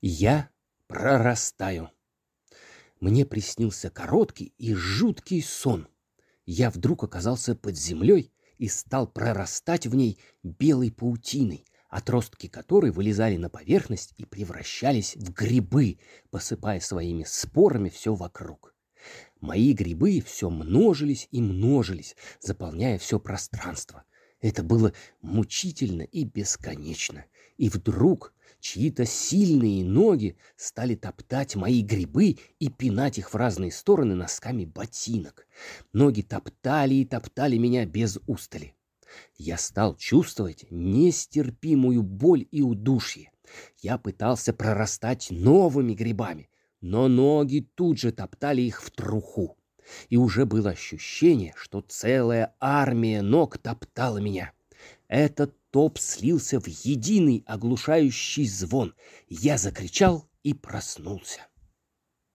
Я прорастаю. Мне приснился короткий и жуткий сон. Я вдруг оказался под землей и стал прорастать в ней белой паутиной, отростки которой вылезали на поверхность и превращались в грибы, посыпая своими спорами все вокруг. Мои грибы все множились и множились, заполняя все пространство. Это было мучительно и бесконечно. И вдруг чьи-то сильные ноги стали топтать мои грибы и пинать их в разные стороны носками ботинок. Ноги топтали и топтали меня без устали. Я стал чувствовать нестерпимую боль и удушье. Я пытался прорастать новыми грибами, но ноги тут же топтали их в труху. И уже было ощущение, что целая армия ног топтала меня. Этот топ слился в единый оглушающий звон. Я закричал и проснулся.